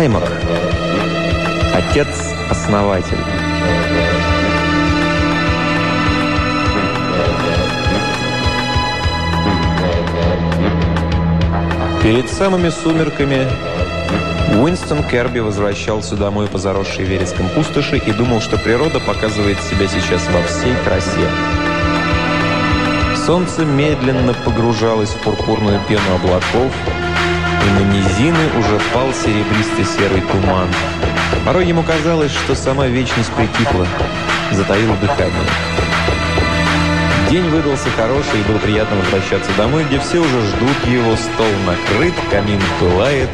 Аймак. Отец-основатель. Перед самыми сумерками Уинстон Керби возвращался домой по заросшей вереском пустоши и думал, что природа показывает себя сейчас во всей красе. Солнце медленно погружалось в пурпурную пену облаков, и на низины уже пал серебристый серый туман. Порой ему казалось, что сама вечность прикипла, затаила дыхание. День выдался хороший, и было приятно возвращаться домой, где все уже ждут его, стол накрыт, камин пылает,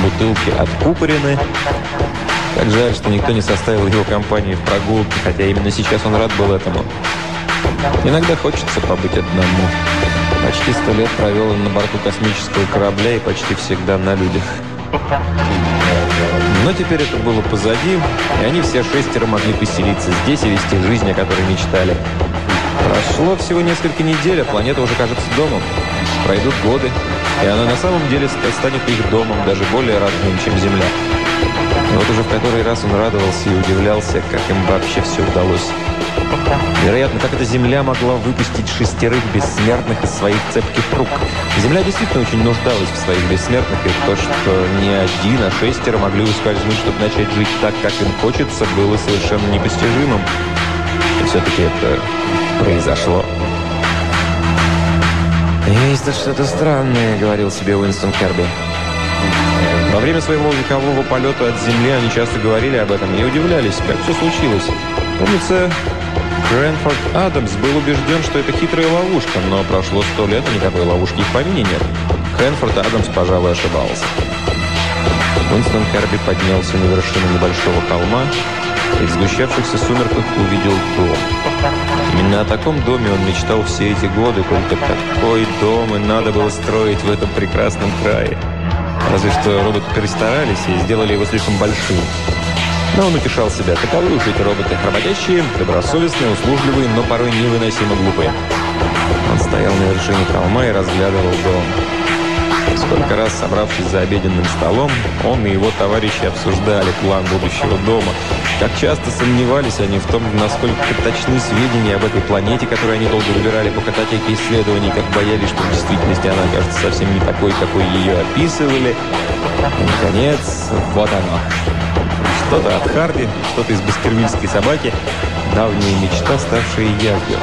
бутылки откупорены. Как жаль, что никто не составил его компании в прогулке, хотя именно сейчас он рад был этому. Иногда хочется побыть одному. Почти сто лет провел он на борту космического корабля и почти всегда на людях. Но теперь это было позади, и они все шестеро могли поселиться здесь и вести жизнь, о которой мечтали. Прошло всего несколько недель, а планета уже кажется домом. Пройдут годы, и она на самом деле станет их домом, даже более родным, чем Земля. И вот уже в который раз он радовался и удивлялся, как им вообще все удалось. Вероятно, как эта Земля могла выпустить шестерых бессмертных из своих цепких рук. Земля действительно очень нуждалась в своих бессмертных, и то, что не один, а шестеро могли ускользнуть, чтобы начать жить так, как им хочется, было совершенно непостижимым. И все-таки это произошло. «Есть тут что-то странное», — говорил себе Уинстон Керби. Во время своего векового полета от Земли они часто говорили об этом и удивлялись, как все случилось. Помнится, Крэнфорд Адамс был убежден, что это хитрая ловушка, но прошло сто лет, и никакой ловушки в помине нет. Крэнфорд Адамс, пожалуй, ошибался. Уинстон Керби поднялся на вершину небольшого холма и в сгущавшихся сумерках увидел дом. Именно о таком доме он мечтал все эти годы, только такой дом и надо было строить в этом прекрасном крае. Разве что роботы перестарались и сделали его слишком большим. Но он утешал себя. Таковы уж эти роботы. Работящие, добросовестные, услужливые, но порой невыносимо глупые. Он стоял на вершине холма и разглядывал дом. Сколько раз, собравшись за обеденным столом, он и его товарищи обсуждали план будущего дома. Как часто сомневались они в том, насколько точны сведения об этой планете, которую они долго выбирали по кататеке исследований, как боялись, что в действительности она окажется совсем не такой, какой ее описывали. И, наконец, вот оно. Что-то от Харди, что-то из баскервильской собаки, давняя мечта, ставшая явью.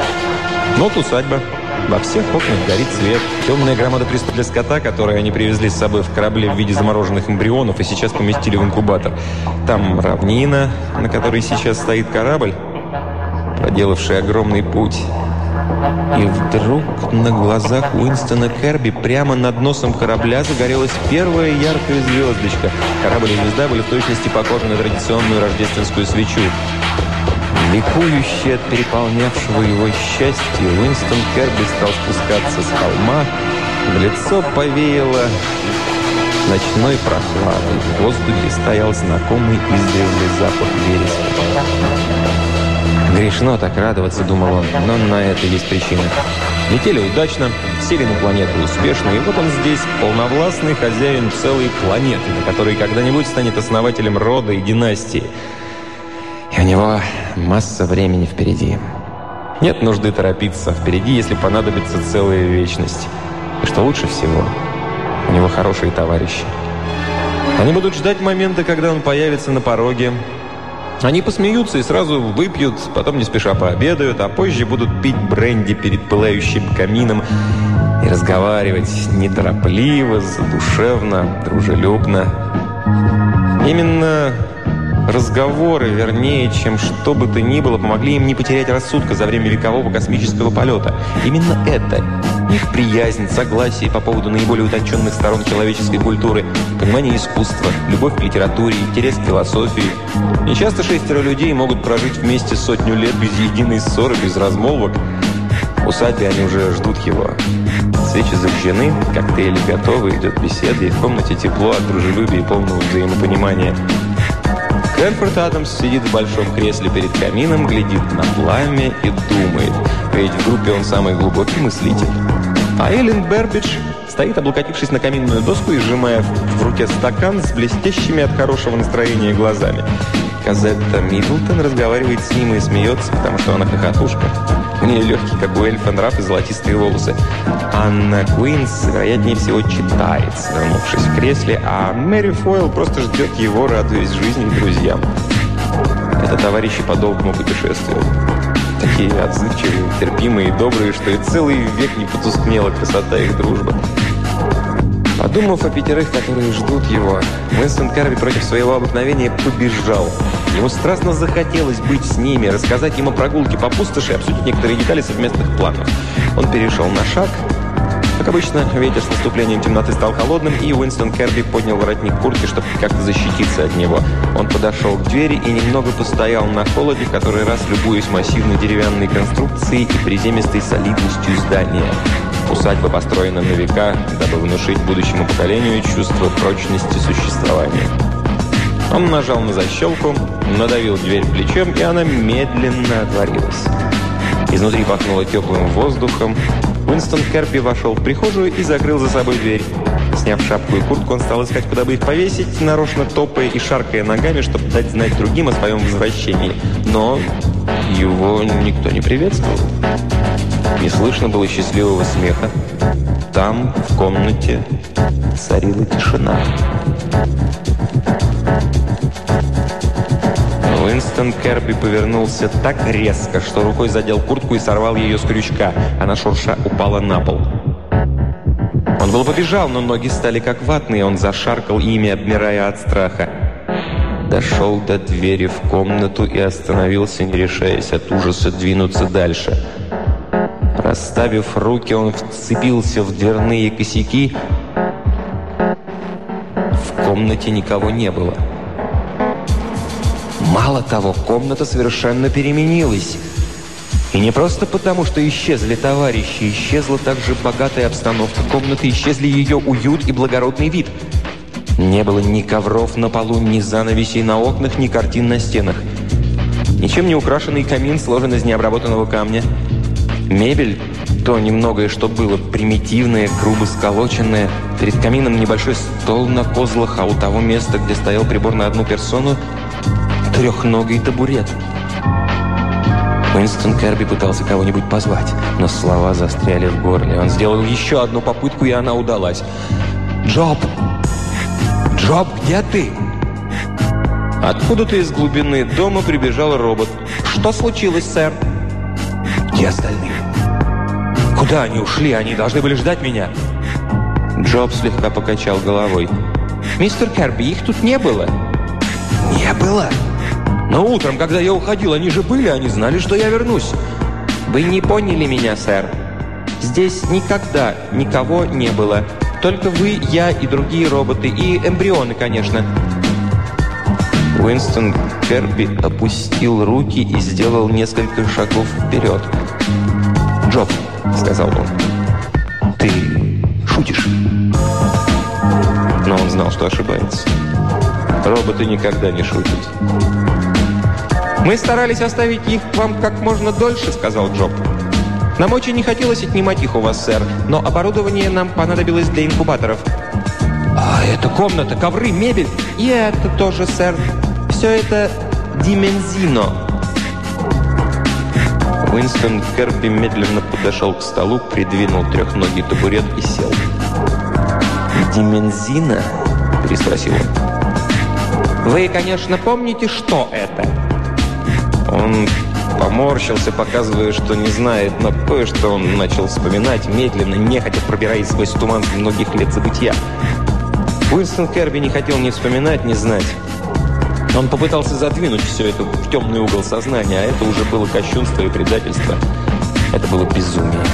Вот усадьба. Во всех окнах горит свет. Темная громада присутствия для скота, которую они привезли с собой в корабле в виде замороженных эмбрионов и сейчас поместили в инкубатор. Там равнина, на которой сейчас стоит корабль, проделавший огромный путь. И вдруг на глазах Уинстона Керби прямо над носом корабля загорелась первая яркая звездочка. Корабль и звезда были в точности похожи на традиционную рождественскую свечу. Ликующий от переполнявшего его счастья, Уинстон Керби стал спускаться с холма. В лицо повеяло ночной прохладой. В воздухе стоял знакомый издревле запах вереска. Грешно так радоваться, думал он, но на это есть причина. Летели удачно, сели на планету успешно, и вот он здесь, полновластный хозяин целой планеты, на которой когда-нибудь станет основателем рода и династии. И у него масса времени впереди. Нет нужды торопиться. Впереди, если понадобится целая вечность. И что лучше всего, у него хорошие товарищи. Они будут ждать момента, когда он появится на пороге. Они посмеются и сразу выпьют, потом не спеша пообедают, а позже будут пить бренди перед пылающим камином и разговаривать неторопливо, задушевно, дружелюбно. Именно Разговоры, вернее, чем что бы то ни было, помогли им не потерять рассудка за время векового космического полета. Именно это, их приязнь, согласие по поводу наиболее утонченных сторон человеческой культуры, понимание искусства, любовь к литературе, интерес к философии. Нечасто шестеро людей могут прожить вместе сотню лет без единой ссоры, без размолвок. В усадьбе они уже ждут его. Свечи зажжены, коктейли готовы, идет беседа, и в комнате тепло от дружелюбия и полного взаимопонимания. Крэнфорд Адамс сидит в большом кресле перед камином, глядит на пламя и думает, ведь в группе он самый глубокий мыслитель. А Эллен Бербидж стоит, облокотившись на каминную доску и сжимая в руке стакан с блестящими от хорошего настроения глазами. Казетта Миддлтон разговаривает с ним и смеется, потому что она хохотушка. У нее легкий, как у эльфа, нрав и золотистые волосы. Анна Куинс, вероятнее всего, читает, свернувшись в кресле, а Мэри Фойл просто ждет его, радуясь жизни и друзьям. Это товарищи по долгому путешествию. Такие отзывчивые, терпимые и добрые, что и целый век не потускнела красота их дружбы. Подумав о пятерых, которые ждут его, Уинстон Карви против своего обыкновения побежал. Ему страстно захотелось быть с ними, рассказать им о прогулке по пустоши и обсудить некоторые детали совместных планов. Он перешел на шаг. Обычно, ветер с наступлением темноты стал холодным, и Уинстон Керби поднял воротник куртки, чтобы как-то защититься от него. Он подошел к двери и немного постоял на холоде, который раз любуясь массивной деревянной конструкцией и приземистой солидностью здания. Усадьба построена на века, дабы внушить будущему поколению чувство прочности существования. Он нажал на защелку, надавил дверь плечом, и она медленно отворилась. Изнутри пахнуло теплым воздухом. Уинстон Керби вошел в прихожую и закрыл за собой дверь. Сняв шапку и куртку, он стал искать, куда бы их повесить, нарочно топая и шаркая ногами, чтобы дать знать другим о своем возвращении. Но его никто не приветствовал. Не слышно было счастливого смеха. Там, в комнате, царила тишина. Уинстон Керби повернулся так резко, что рукой задел куртку и сорвал ее с крючка. Она шурша упала на пол. Он было побежал, но ноги стали как ватные. Он зашаркал ими, обмирая от страха. Дошел до двери в комнату и остановился, не решаясь от ужаса двинуться дальше. Расставив руки, он вцепился в дверные косяки. В комнате никого не было. Мало того, комната совершенно переменилась. И не просто потому, что исчезли товарищи, исчезла также богатая обстановка комнаты, исчезли ее уют и благородный вид. Не было ни ковров на полу, ни занавесей на окнах, ни картин на стенах. Ничем не украшенный камин сложен из необработанного камня – Мебель, то немногое, что было, примитивное, грубо сколоченное. Перед камином небольшой стол на козлах, а у того места, где стоял прибор на одну персону, трехногий табурет. Уинстон Керби пытался кого-нибудь позвать, но слова застряли в горле. Он сделал еще одну попытку, и она удалась. «Джоб! Джоб, где ты?» Откуда-то из глубины дома прибежал робот. «Что случилось, сэр?» «Где остальные?» Куда они ушли? Они должны были ждать меня. Джоб слегка покачал головой. «Мистер Керби, их тут не было». «Не было?» «Но утром, когда я уходил, они же были, они знали, что я вернусь». «Вы не поняли меня, сэр. Здесь никогда никого не было. Только вы, я и другие роботы, и эмбрионы, конечно». Уинстон Керби опустил руки и сделал несколько шагов вперед. «Джоб, — сказал он. «Ты шутишь?» Но он знал, что ошибается. Роботы никогда не шутят. «Мы старались оставить их вам как можно дольше», — сказал Джоб. «Нам очень не хотелось отнимать их у вас, сэр, но оборудование нам понадобилось для инкубаторов». «А это комната, ковры, мебель?» «И это тоже, сэр. Все это димензино». Уинстон Керби медленно подошел к столу, придвинул трехногий табурет и сел. «Димензина?» – переспросил он. «Вы, конечно, помните, что это?» Он поморщился, показывая, что не знает, но кое-что он начал вспоминать, медленно, нехотя пробираясь сквозь туман многих лет забытия. Уинстон Керби не хотел ни вспоминать, ни знать. Он попытался задвинуть все это в темный угол сознания, а это уже было кощунство и предательство. Это было безумие.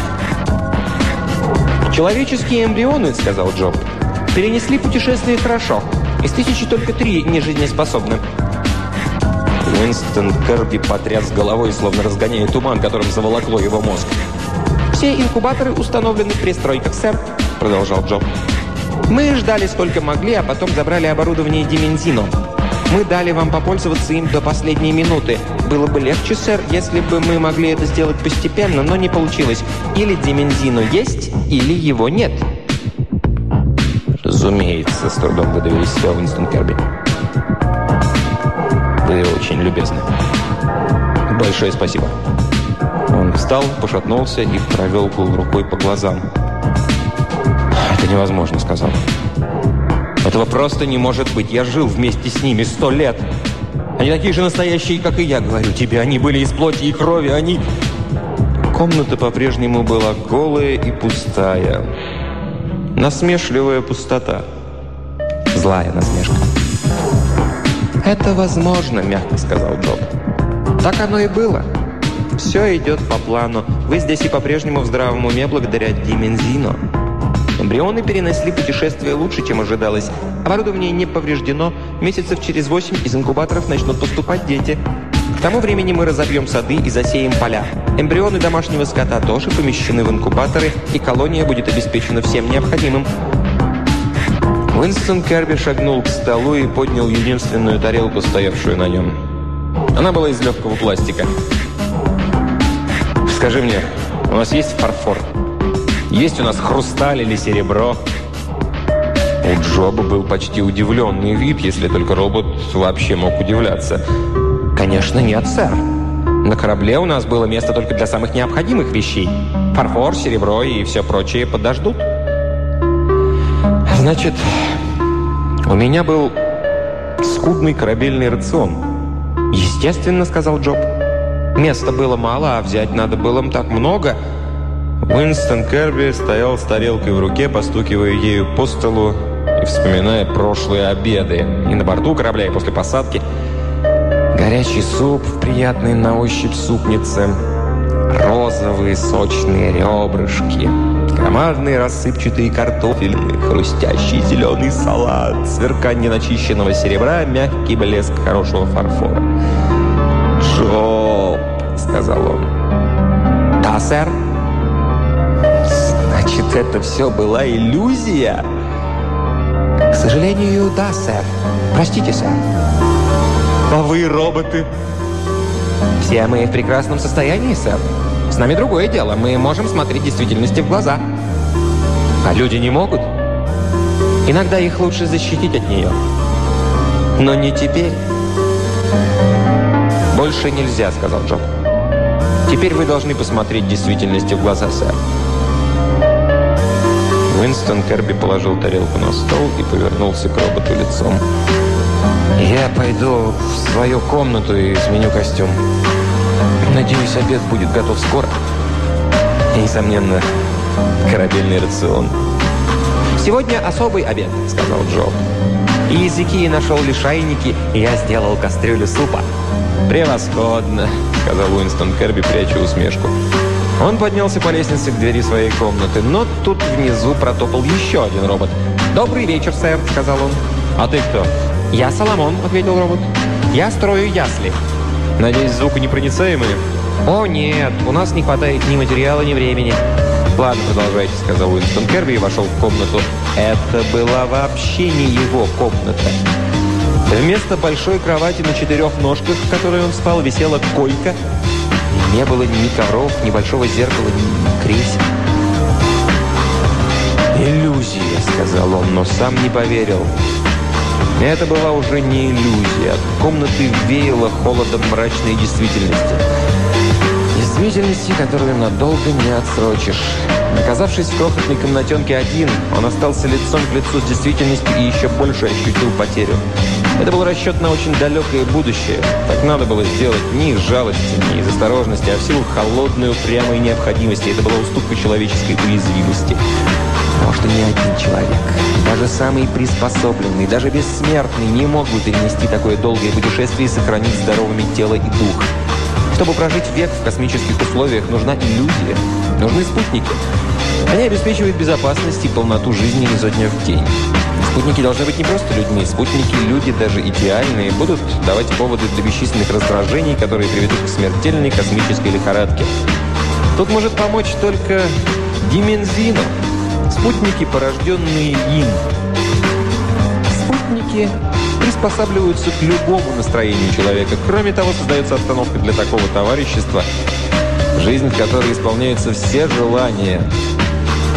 «Человеческие эмбрионы, — сказал Джоб, — перенесли путешествие хорошо. Из тысячи только три не жизнеспособны». Уинстон Керби потряс головой, словно разгоняя туман, которым заволокло его мозг. «Все инкубаторы установлены в пристройках, сэр», — продолжал Джоб. «Мы ждали сколько могли, а потом забрали оборудование Димензино. Мы дали вам попользоваться им до последней минуты. Было бы легче, сэр, если бы мы могли это сделать постепенно, но не получилось. Или Димензино есть, или его нет». «Разумеется», — с трудом выдавил из себя Уинстон Керби. «Вы очень любезны. Большое спасибо». Он встал, пошатнулся и провел рукой по глазам. «Это невозможно», — сказал. «Этого просто не может быть. Я жил вместе с ними сто лет. Они такие же настоящие, как и я, говорю тебе. Они были из плоти и крови, они...» Комната по-прежнему была голая и пустая. Насмешливая пустота. Злая насмешка. «Это возможно», — мягко сказал Джоб. «Так оно и было. Все идет по плану. Вы здесь и по-прежнему в здравом уме благодаря Димензино. Эмбрионы перенесли путешествие лучше, чем ожидалось. Оборудование не повреждено. Месяцев через восемь из инкубаторов начнут поступать дети. К тому времени мы разобьем сады и засеем поля. Эмбрионы домашнего скота тоже помещены в инкубаторы, и колония будет обеспечена всем необходимым. Уинстон Керби шагнул к столу и поднял единственную тарелку, стоявшую на нем. Она была из легкого пластика. «Скажи мне, у нас есть фарфор?» Есть у нас хрусталь или серебро?» У Джоба был почти удивленный вид, если только робот вообще мог удивляться. «Конечно нет, сэр. На корабле у нас было место только для самых необходимых вещей. Фарфор, серебро и все прочее подождут». «Значит, у меня был скудный корабельный рацион». «Естественно», — сказал Джоб. «Места было мало, а взять надо было так много». Уинстон Керби стоял с тарелкой в руке, постукивая ею по столу и вспоминая прошлые обеды. И на борту корабля, и после посадки. Горячий суп в приятной на ощупь супнице. Розовые сочные ребрышки. Громадные рассыпчатые картофели, хрустящий зеленый салат, сверкание начищенного серебра, мягкий блеск хорошего фарфора. «Джоб!» — сказал он. «Да, сэр?» Значит, это все была иллюзия? К сожалению, да, сэр. Простите, сэр. А вы роботы? Все мы в прекрасном состоянии, сэр. С нами другое дело. Мы можем смотреть действительности в глаза. А люди не могут. Иногда их лучше защитить от нее. Но не теперь. «Больше нельзя», — сказал Джоб. «Теперь вы должны посмотреть действительности в глаза, сэр». Уинстон Керби положил тарелку на стол и повернулся к роботу лицом. «Я пойду в свою комнату и сменю костюм. Надеюсь, обед будет готов скоро. И, несомненно, корабельный рацион». «Сегодня особый обед», — сказал Джо. «И языки нашел лишайники, и я сделал кастрюлю супа». «Превосходно», — сказал Уинстон Керби, пряча усмешку. Он поднялся по лестнице к двери своей комнаты, но тут внизу протопал еще один робот. «Добрый вечер, сэр», — сказал он. «А ты кто?» «Я Соломон», — ответил робот. «Я строю ясли». «Надеюсь, звуконепроницаемые?» «О, нет, у нас не хватает ни материала, ни времени». «Ладно, продолжайте», — сказал Уинстон Керби и вошел в комнату. Это была вообще не его комната. Вместо большой кровати на четырех ножках, в которой он спал, висела койка — не было ни ковров, ни большого зеркала, ни кресел. «Иллюзия», — сказал он, но сам не поверил. Это была уже не иллюзия. От комнаты веяло холодом мрачной действительности. Действительности, которую надолго не отсрочишь. Оказавшись в крохотной комнатенке один, он остался лицом к лицу с действительностью и еще больше ощутил потерю. Это был расчет на очень далекое будущее. Так надо было сделать не из жалости, не из осторожности, а в силу холодной, упрямой необходимости. Это была уступка человеческой уязвимости. Может, и не один человек. Даже самый приспособленный, даже бессмертный не мог бы перенести такое долгое путешествие и сохранить здоровыми тело и дух. Чтобы прожить век в космических условиях, нужна иллюзия. Нужны спутники. Они обеспечивают безопасность и полноту жизни изо дня в день. Спутники должны быть не просто людьми. Спутники, люди даже идеальные, будут давать поводы для бесчисленных раздражений, которые приведут к смертельной космической лихорадке. Тут может помочь только Димензино. Спутники, порожденные им. Спутники приспосабливаются к любому настроению человека. Кроме того, создается обстановка для такого товарищества, жизнь в которой исполняются все желания,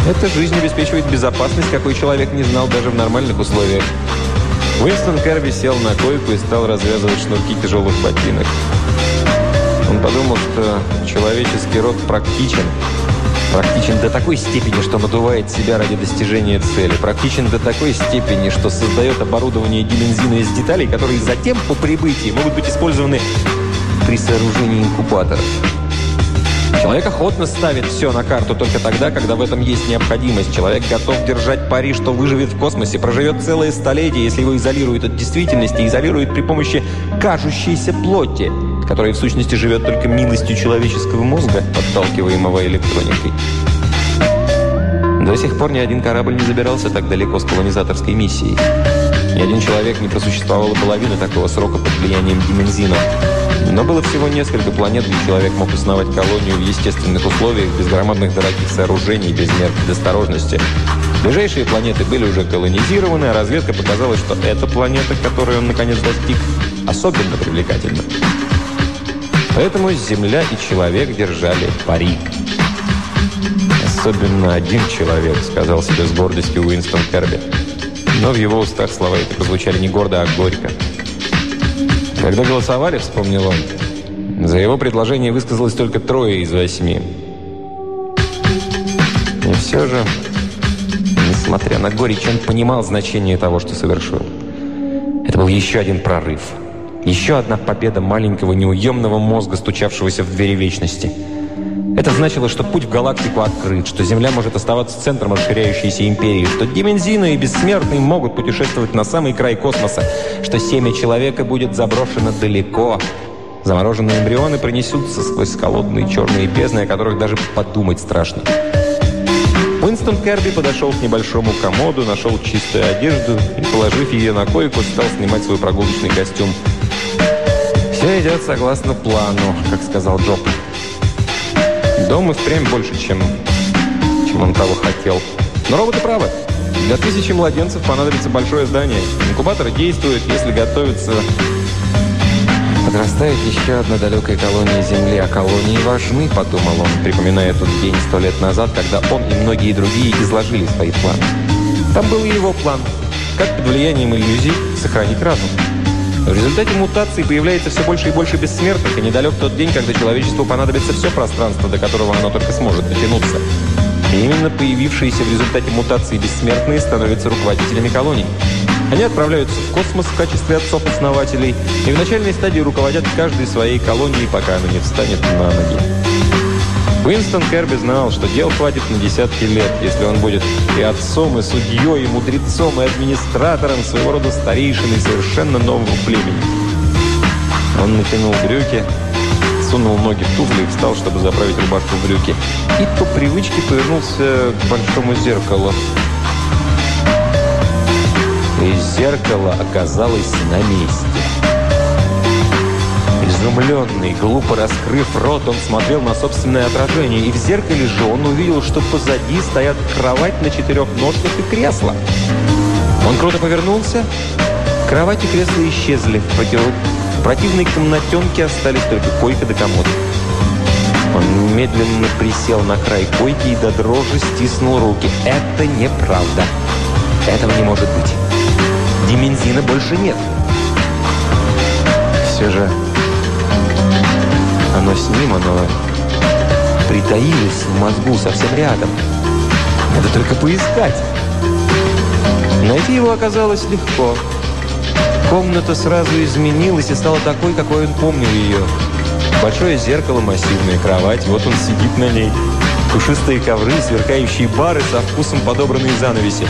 Эта жизнь обеспечивает безопасность, какой человек не знал даже в нормальных условиях. Уинстон Керби сел на койку и стал развязывать шнурки тяжелых ботинок. Он подумал, что человеческий род практичен. Практичен до такой степени, что надувает себя ради достижения цели. Практичен до такой степени, что создает оборудование димензина из деталей, которые затем по прибытии могут быть использованы при сооружении инкубаторов. Человек охотно ставит все на карту только тогда, когда в этом есть необходимость. Человек готов держать пари, что выживет в космосе, проживет целое столетие, если его изолируют от действительности, изолируют при помощи кажущейся плоти, которая в сущности живет только милостью человеческого мозга, подталкиваемого электроникой. До сих пор ни один корабль не забирался так далеко с колонизаторской миссией. Ни один человек не просуществовал половины такого срока под влиянием димензина. Но было всего несколько планет, где человек мог основать колонию в естественных условиях, без громадных дорогих сооружений, без мер предосторожности. Ближайшие планеты были уже колонизированы, а разведка показала, что эта планета, которой он наконец достиг, особенно привлекательна. Поэтому Земля и человек держали пари. «Особенно один человек», — сказал себе с гордостью Уинстон Керби. Но в его устах слова эти прозвучали не гордо, а горько. Когда голосовали, вспомнил он, за его предложение высказалось только трое из восьми. И все же, несмотря на горечь, он понимал значение того, что совершил. Это был еще один прорыв. Еще одна победа маленького неуемного мозга, стучавшегося в двери вечности – это значило, что путь в галактику открыт, что Земля может оставаться центром расширяющейся империи, что Димензины и Бессмертные могут путешествовать на самый край космоса, что семя человека будет заброшено далеко. Замороженные эмбрионы пронесутся сквозь холодные черные бездны, о которых даже подумать страшно. Уинстон Керби подошел к небольшому комоду, нашел чистую одежду и, положив ее на койку, стал снимать свой прогулочный костюм. «Все идет согласно плану», как сказал Джоб. Дом и впрямь больше, чем, чем он того хотел. Но роботы правы. Для тысячи младенцев понадобится большое здание. Инкубатор действует, если готовится... Подрастает еще одна далекая колония Земли, а колонии важны, подумал он, припоминая тот день сто лет назад, когда он и многие другие изложили свои планы. Там был и его план, как под влиянием иллюзий сохранить разум. В результате мутации появляется все больше и больше бессмертных, и недалек тот день, когда человечеству понадобится все пространство, до которого оно только сможет дотянуться. И именно появившиеся в результате мутации бессмертные становятся руководителями колоний. Они отправляются в космос в качестве отцов-основателей и в начальной стадии руководят каждой своей колонией, пока она не встанет на ноги. Уинстон Керби знал, что дел хватит на десятки лет, если он будет и отцом, и судьей, и мудрецом, и администратором, своего рода старейшиной совершенно нового племени. Он натянул брюки, сунул ноги в туфли и встал, чтобы заправить рубашку в брюки. И по привычке повернулся к большому зеркалу. И зеркало оказалось на месте. Изумленный, глупо раскрыв рот, он смотрел на собственное отражение, и в зеркале же он увидел, что позади стоят кровать на четырех ножках и кресло. Он круто повернулся. Кровать и кресло исчезли. В, против... в противной комнатенке остались только койка да комод. Он медленно присел на край койки и до дрожи стиснул руки. Это неправда. Этого не может быть. Димензина больше нет. Все же оно с ним, оно притаилось в мозгу совсем рядом. Надо только поискать. Найти его оказалось легко. Комната сразу изменилась и стала такой, какой он помнил ее. Большое зеркало, массивная кровать, вот он сидит на ней. Пушистые ковры, сверкающие бары со вкусом подобранные занавеси.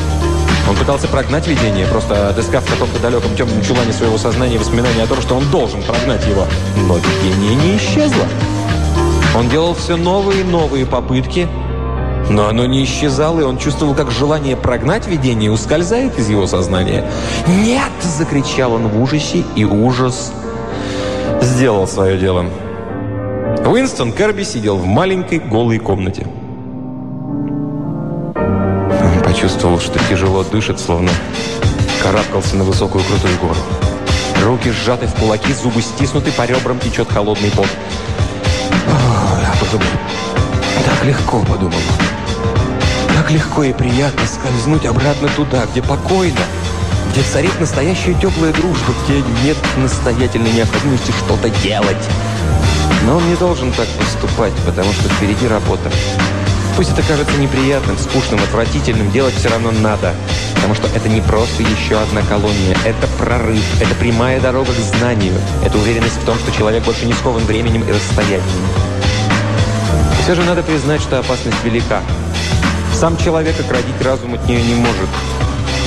Он пытался прогнать видение, просто отыскав в каком-то далеком темном чулане своего сознания воспоминания о том, что он должен прогнать его. Но видение не исчезло. Он делал все новые и новые попытки, но оно не исчезало, и он чувствовал, как желание прогнать видение ускользает из его сознания. «Нет!» – закричал он в ужасе, и ужас сделал свое дело. Уинстон Керби сидел в маленькой голой комнате. Почувствовал, что тяжело дышит, словно карабкался на высокую крутую гору. Руки сжаты в кулаки, зубы стиснуты, по ребрам течет холодный пот. «Я подумал, так легко», — подумал он. Как легко и приятно скользнуть обратно туда, где покойно, где царит настоящая теплая дружба, где нет настоятельной необходимости что-то делать. Но он не должен так поступать, потому что впереди работа. Пусть это кажется неприятным, скучным, отвратительным, делать все равно надо. Потому что это не просто еще одна колония. Это прорыв, это прямая дорога к знанию. Это уверенность в том, что человек больше не скован временем и расстоянием. Все же надо признать, что опасность велика. Сам человек оградить разум от нее не может.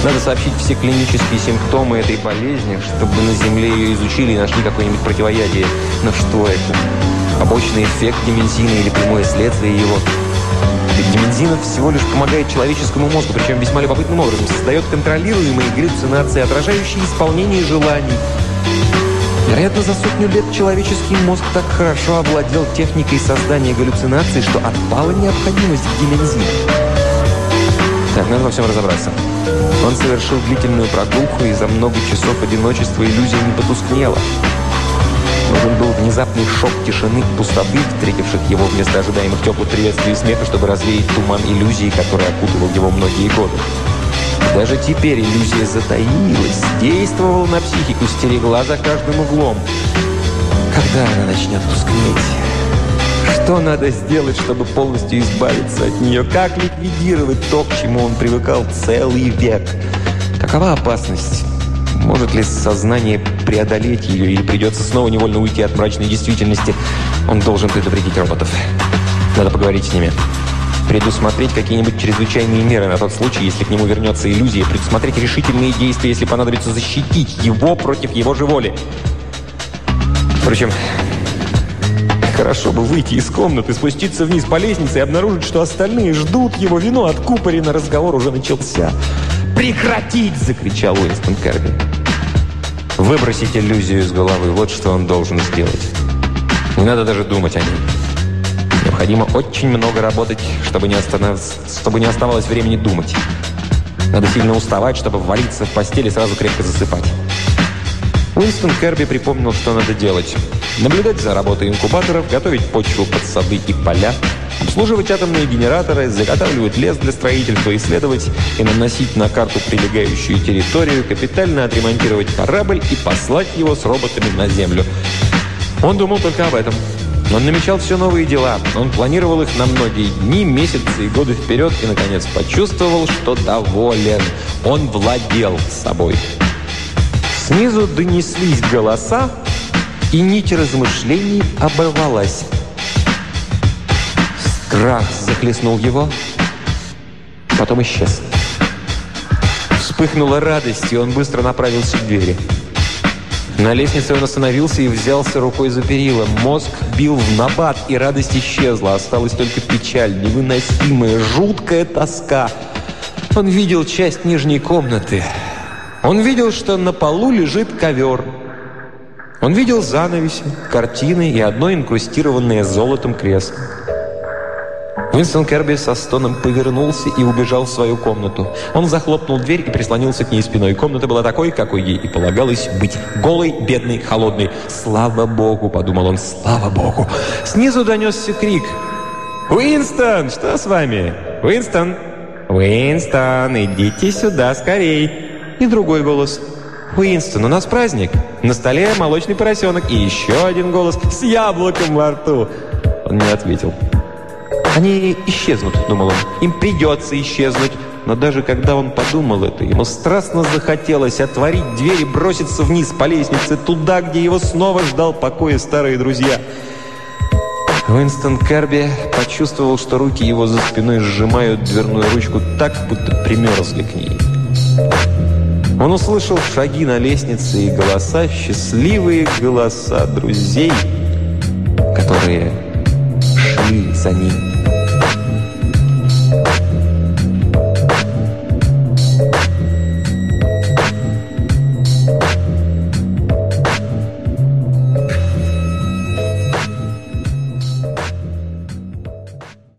Надо сообщить все клинические симптомы этой болезни, чтобы на Земле ее изучили и нашли какое-нибудь противоядие. Но что это? Побочный эффект деменсина или прямое следствие его – Демензинов всего лишь помогает человеческому мозгу, причем весьма любопытным образом. Создает контролируемые галлюцинации, отражающие исполнение желаний. Вероятно, за сотню лет человеческий мозг так хорошо овладел техникой создания галлюцинаций, что отпала необходимость в демензине. Так, надо во всем разобраться. Он совершил длительную прогулку, и за много часов одиночества иллюзия не потускнела. Нужен был внезапный шок тишины и пустоты, встретивших его вместо ожидаемых теплых приветствий и смеха, чтобы развеять туман иллюзии, который окутывал его многие годы. Даже теперь иллюзия затаилась, действовала на психику, стерегла за каждым углом. Когда она начнет тускнеть? Что надо сделать, чтобы полностью избавиться от нее? Как ликвидировать то, к чему он привыкал целый век? Какова опасность? Может ли сознание преодолеть ее, или придется снова невольно уйти от мрачной действительности? Он должен предупредить роботов. Надо поговорить с ними. Предусмотреть какие-нибудь чрезвычайные меры на тот случай, если к нему вернется иллюзия. Предусмотреть решительные действия, если понадобится защитить его против его же воли. Впрочем, хорошо бы выйти из комнаты, спуститься вниз по лестнице и обнаружить, что остальные ждут его вино откупорено, разговор уже начался. «Прекратить!» – закричал Уинстон Керби. Выбросить иллюзию из головы – вот что он должен сделать. Не надо даже думать о ней. Необходимо очень много работать, чтобы не, останов... чтобы не оставалось времени думать. Надо сильно уставать, чтобы валиться в постели и сразу крепко засыпать. Уинстон Керби припомнил, что надо делать. Наблюдать за работой инкубаторов, готовить почву под сады и поля – обслуживать атомные генераторы, заготавливать лес для строительства, исследовать и наносить на карту прилегающую территорию, капитально отремонтировать корабль и послать его с роботами на Землю. Он думал только об этом. Он намечал все новые дела. Он планировал их на многие дни, месяцы и годы вперед и, наконец, почувствовал, что доволен. Он владел собой. Снизу донеслись голоса, и нить размышлений оборвалась. Страх захлестнул его, потом исчез. Вспыхнула радость, и он быстро направился к двери. На лестнице он остановился и взялся рукой за перила. Мозг бил в набат, и радость исчезла. Осталась только печаль, невыносимая, жуткая тоска. Он видел часть нижней комнаты. Он видел, что на полу лежит ковер. Он видел занавеси, картины и одно инкрустированное золотом кресло. Уинстон Керби со стоном повернулся и убежал в свою комнату. Он захлопнул дверь и прислонился к ней спиной. Комната была такой, какой ей и полагалось быть. Голой, бедной, холодной. «Слава Богу!» – подумал он. «Слава Богу!» Снизу донесся крик. «Уинстон, что с вами? Уинстон! Уинстон, идите сюда скорей!» И другой голос. «Уинстон, у нас праздник. На столе молочный поросенок». И еще один голос с яблоком во рту. Он не ответил. Они исчезнут, думал он. Им придется исчезнуть. Но даже когда он подумал это, ему страстно захотелось отворить дверь и броситься вниз по лестнице, туда, где его снова ждал покоя старые друзья. Уинстон Керби почувствовал, что руки его за спиной сжимают дверную ручку так, будто примерзли к ней. Он услышал шаги на лестнице и голоса, счастливые голоса друзей, которые шли за ним.